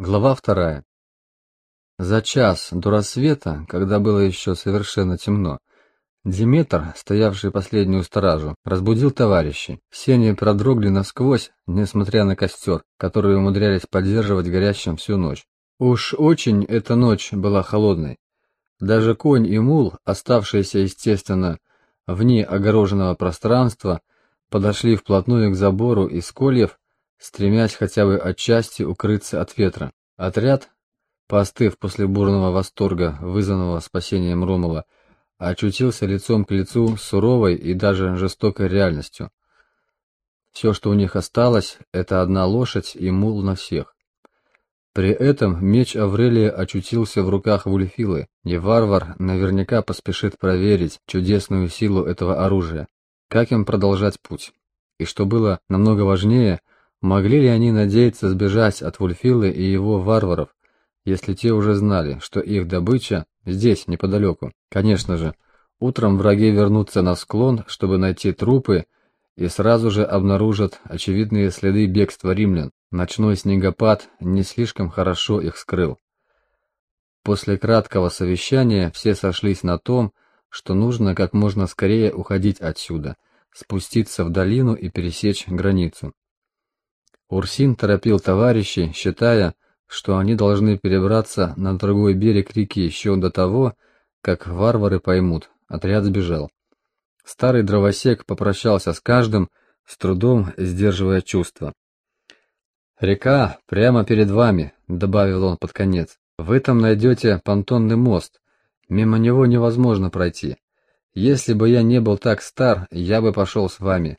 Глава вторая. За час до рассвета, когда было еще совершенно темно, Диметр, стоявший последнюю стражу, разбудил товарищей. Все они продрогли насквозь, несмотря на костер, который умудрялись поддерживать горящим всю ночь. Уж очень эта ночь была холодной. Даже конь и мул, оставшиеся, естественно, вне огороженного пространства, подошли вплотную к забору из кольев, стремясь хотя бы отчасти укрыться от ветра. Отряд, поостыв после бурного восторга, вызванного спасением Ромула, очутился лицом к лицу с суровой и даже жестокой реальностью. Все, что у них осталось, это одна лошадь и мул на всех. При этом меч Аврелия очутился в руках Вульфилы, и варвар наверняка поспешит проверить чудесную силу этого оружия. Как им продолжать путь? И что было намного важнее – Могли ли они надеяться сбежать от Вульфилы и его варваров, если те уже знали, что их добыча здесь, неподалеку? Конечно же, утром враги вернутся на склон, чтобы найти трупы, и сразу же обнаружат очевидные следы бегства римлян. Ночной снегопад не слишком хорошо их скрыл. После краткого совещания все сошлись на том, что нужно как можно скорее уходить отсюда, спуститься в долину и пересечь границу. Урсин торопил товарищей, считая, что они должны перебраться на другой берег реки еще до того, как варвары поймут, отряд сбежал. Старый дровосек попрощался с каждым, с трудом сдерживая чувства. «Река прямо перед вами», — добавил он под конец. «Вы там найдете понтонный мост. Мимо него невозможно пройти. Если бы я не был так стар, я бы пошел с вами.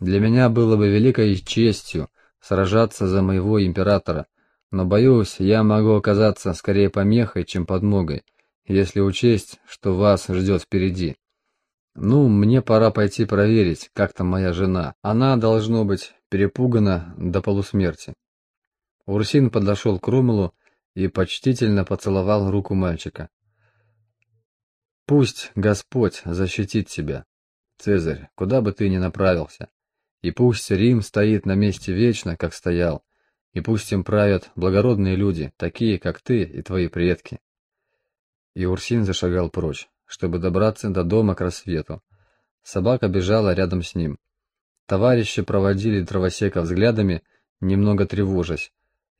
Для меня было бы великой честью сражаться за моего императора, но, боюсь, я могу оказаться скорее помехой, чем подмогой, если учесть, что вас ждет впереди. Ну, мне пора пойти проверить, как там моя жена. Она, должно быть, перепугана до полусмерти. Урсин подошел к Румелу и почтительно поцеловал руку мальчика. «Пусть Господь защитит тебя, Цезарь, куда бы ты ни направился. И пусть Рим стоит на месте вечно, как стоял, и пусть им правят благородные люди, такие, как ты и твои предки. И Урсин зашагал прочь, чтобы добраться до дома к рассвету. Собака бежала рядом с ним. Товарищи проводили дровосека взглядами, немного тревожась.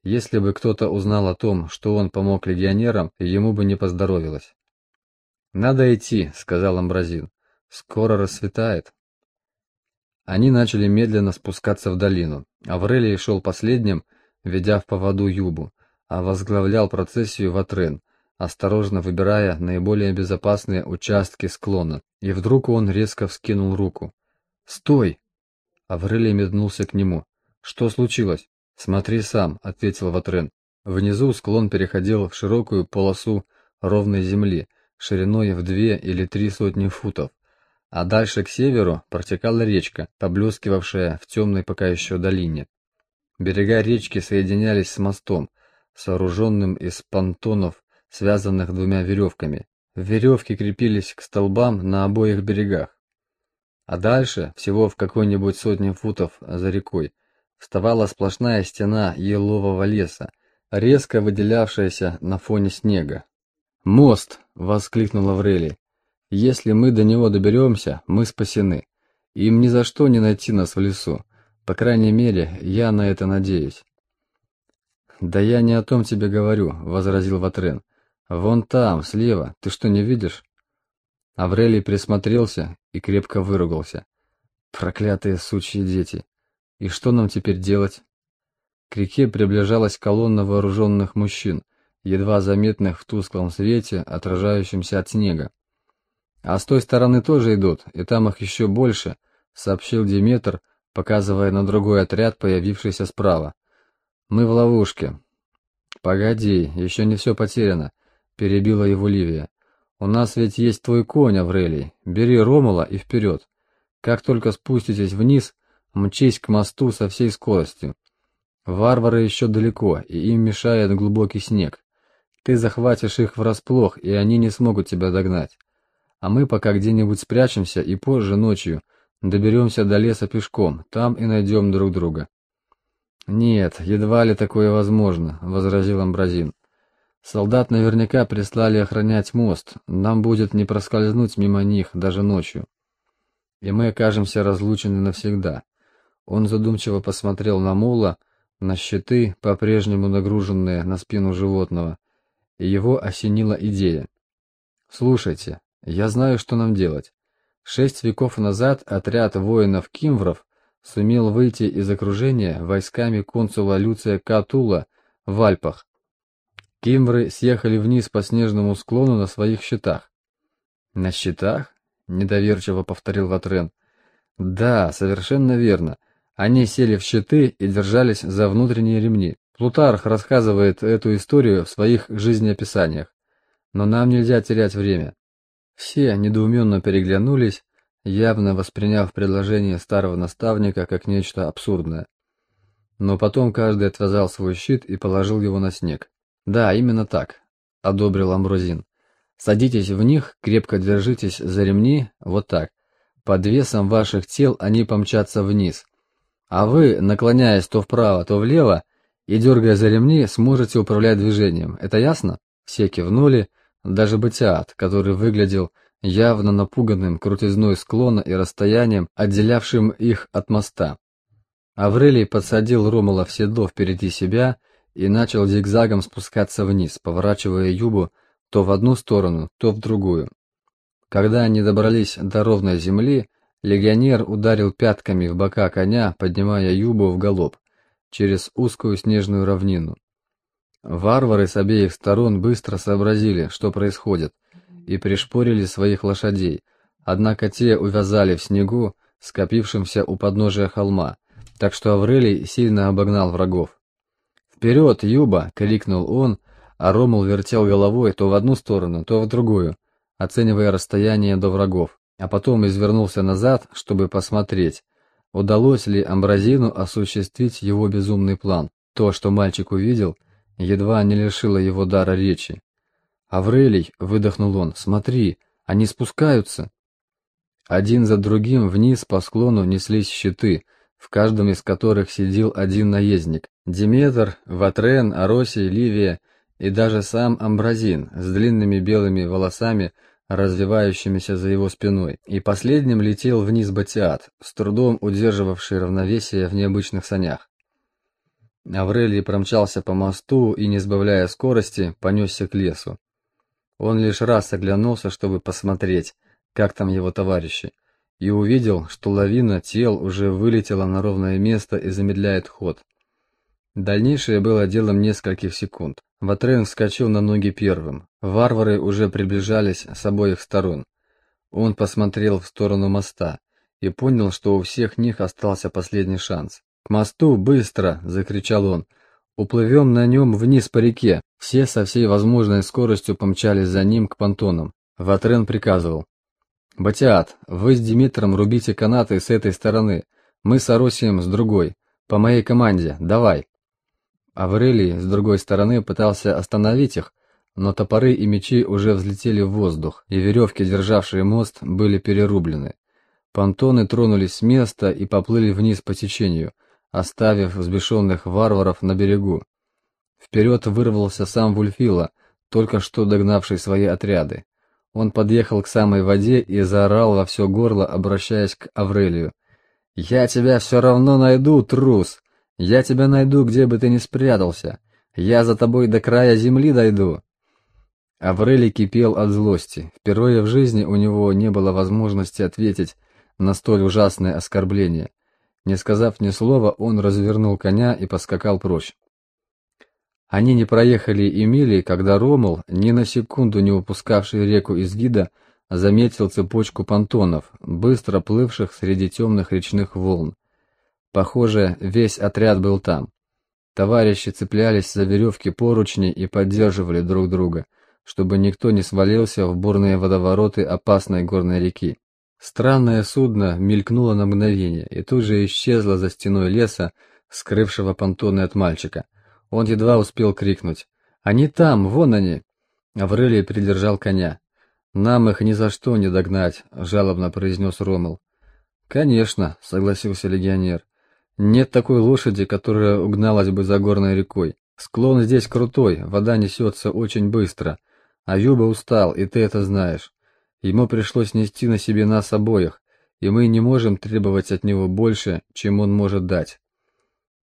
Если бы кто-то узнал о том, что он помог легионерам, ему бы не поздоровилось. «Надо идти», — сказал Амбразин. «Скоро рассветает». Они начали медленно спускаться в долину. Аврелий шел последним, ведя в поводу Юбу, а возглавлял процессию Ватрен, осторожно выбирая наиболее безопасные участки склона. И вдруг он резко вскинул руку. «Стой!» Аврелий метнулся к нему. «Что случилось?» «Смотри сам», — ответил Ватрен. Внизу склон переходил в широкую полосу ровной земли, шириной в две или три сотни футов а дальше к северу протекала речка, поблескивавшая в темной пока еще долине. Берега речки соединялись с мостом, сооруженным из понтонов, связанных двумя веревками. Веревки крепились к столбам на обоих берегах. А дальше, всего в какой-нибудь сотне футов за рекой, вставала сплошная стена елового леса, резко выделявшаяся на фоне снега. «Мост!» — воскликнул Аврелий. Если мы до него доберемся, мы спасены. Им ни за что не найти нас в лесу. По крайней мере, я на это надеюсь. «Да я не о том тебе говорю», — возразил Ватрен. «Вон там, слева, ты что, не видишь?» Аврелий присмотрелся и крепко выругался. «Проклятые сучьи дети! И что нам теперь делать?» К реке приближалась колонна вооруженных мужчин, едва заметных в тусклом свете, отражающемся от снега. А с той стороны тоже идут, и там их еще больше, сообщил Диметр, показывая на другой отряд, появившийся справа. Мы в ловушке. Погоди, еще не все потеряно, перебила его Ливия. У нас ведь есть твой конь, Аврелий. Бери Ромула и вперед. Как только спуститесь вниз, мчись к мосту со всей скоростью. Варвары еще далеко, и им мешает глубокий снег. Ты захватишь их врасплох, и они не смогут тебя догнать а мы пока где-нибудь спрячемся и позже ночью доберемся до леса пешком, там и найдем друг друга. «Нет, едва ли такое возможно», — возразил Амбразин. «Солдат наверняка прислали охранять мост, нам будет не проскользнуть мимо них даже ночью. И мы окажемся разлучены навсегда». Он задумчиво посмотрел на Мола, на щиты, по-прежнему нагруженные на спину животного, и его осенила идея. «Слушайте, я знаю, что нам делать. Шесть веков назад отряд воинов-кимвров сумел выйти из окружения войсками консула Люция Катула в Альпах. Кимвры съехали вниз по снежному склону на своих щитах. «На щитах?» — недоверчиво повторил Ватрен. «Да, совершенно верно. Они сели в щиты и держались за внутренние ремни. Плутарх рассказывает эту историю в своих жизнеописаниях. Но нам нельзя терять время. Все недоуменно переглянулись, явно восприняв предложение старого наставника как нечто абсурдное. Но потом каждый отвязал свой щит и положил его на снег. «Да, именно так», — одобрил Амброзин. «Садитесь в них, крепко держитесь за ремни, вот так. Под весом ваших тел они помчатся вниз. А вы, наклоняясь то вправо, то влево, и дергая за ремни, сможете управлять движением. Это ясно?» Все кивнули, даже Батиат, который выглядел явно напуганным крутизной склона и расстоянием, отделявшим их от моста. Аврелий подсадил Ромула в седло впереди себя и начал зигзагом спускаться вниз, поворачивая юбу то в одну сторону, то в другую. Когда они добрались до ровной земли, легионер ударил пятками в бока коня, поднимая юбу в галоп через узкую снежную равнину. Варвары с обеих сторон быстро сообразили, что происходит, и пришпорили своих лошадей, однако те увязали в снегу, скопившемся у подножия холма, так что Аврелий сильно обогнал врагов. «Вперед, Юба!» — крикнул он, а Ромул вертел головой то в одну сторону, то в другую, оценивая расстояние до врагов, а потом извернулся назад, чтобы посмотреть, удалось ли Амбразину осуществить его безумный план. То, что мальчик увидел — едва не лишила его дара речи. «Аврелий!» — выдохнул он. «Смотри, они спускаются!» Один за другим вниз по склону неслись щиты, в каждом из которых сидел один наездник. Диметр, Ватрен, Аросий, Ливия и даже сам Амбразин с длинными белыми волосами, развивающимися за его спиной. И последним летел вниз Батиат, с трудом удерживавший равновесие в необычных санях. Аврелий промчался по мосту и, не сбавляя скорости, понесся к лесу. Он лишь раз оглянулся, чтобы посмотреть, как там его товарищи, и увидел, что лавина тел уже вылетела на ровное место и замедляет ход. Дальнейшее было делом нескольких секунд. Ватрен вскочил на ноги первым. Варвары уже приближались с обоих сторон. Он посмотрел в сторону моста и понял, что у всех них остался последний шанс. «К мосту, быстро!» — закричал он. «Уплывем на нем вниз по реке». Все со всей возможной скоростью помчались за ним к понтонам. Ватрен приказывал. «Батиат, вы с Димитром рубите канаты с этой стороны, мы с Аросием с другой. По моей команде, давай!» Аврелий с другой стороны пытался остановить их, но топоры и мечи уже взлетели в воздух, и веревки, державшие мост, были перерублены. Понтоны тронулись с места и поплыли вниз по течению, оставив взбешенных варваров на берегу. Вперед вырвался сам Вульфила, только что догнавший свои отряды. Он подъехал к самой воде и заорал во все горло, обращаясь к Аврелию. «Я тебя все равно найду, трус! Я тебя найду, где бы ты ни спрятался! Я за тобой до края земли дойду!» Аврелий кипел от злости. Впервые в жизни у него не было возможности ответить на столь ужасное оскорбление. Не сказав ни слова, он развернул коня и поскакал прочь. Они не проехали и мили, когда Ромул, ни на секунду не упускавший реку из вида, заметил цепочку понтонов, быстро плывших среди темных речных волн. Похоже, весь отряд был там. Товарищи цеплялись за веревки поручни и поддерживали друг друга, чтобы никто не свалился в бурные водовороты опасной горной реки. Странное судно мелькнуло на мгновение и тут же исчезло за стеной леса, скрывшего понтоны от мальчика. Он едва успел крикнуть «Они там, вон они!» Аврелий придержал коня. «Нам их ни за что не догнать», — жалобно произнес Ромул. «Конечно», — согласился легионер. Нет такой лошади, которая угналась бы за горной рекой. Склон здесь крутой, вода несется очень быстро. А Юба устал, и ты это знаешь. Ему пришлось нести на себе нас обоих, и мы не можем требовать от него больше, чем он может дать.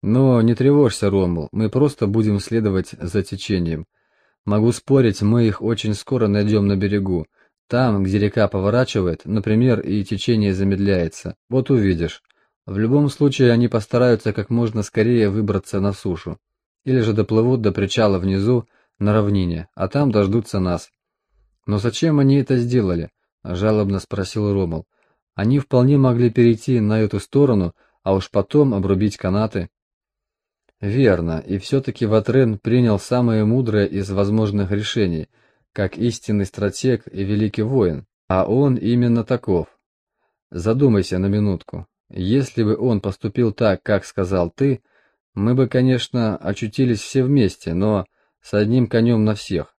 Но не тревожься, Ромул, мы просто будем следовать за течением. Могу спорить, мы их очень скоро найдем на берегу. Там, где река поворачивает, например, и течение замедляется. Вот увидишь. В любом случае они постараются как можно скорее выбраться на сушу. Или же доплывут до причала внизу, на равнине, а там дождутся нас. Но зачем они это сделали? жалобно спросил Ромул. Они вполне могли перейти на эту сторону, а уж потом обрубить канаты. Верно, и все-таки Ватрен принял самое мудрое из возможных решений, как истинный стратег и великий воин, а он именно таков. Задумайся на минутку. Если бы он поступил так, как сказал ты, мы бы, конечно, очутились все вместе, но с одним конем на всех.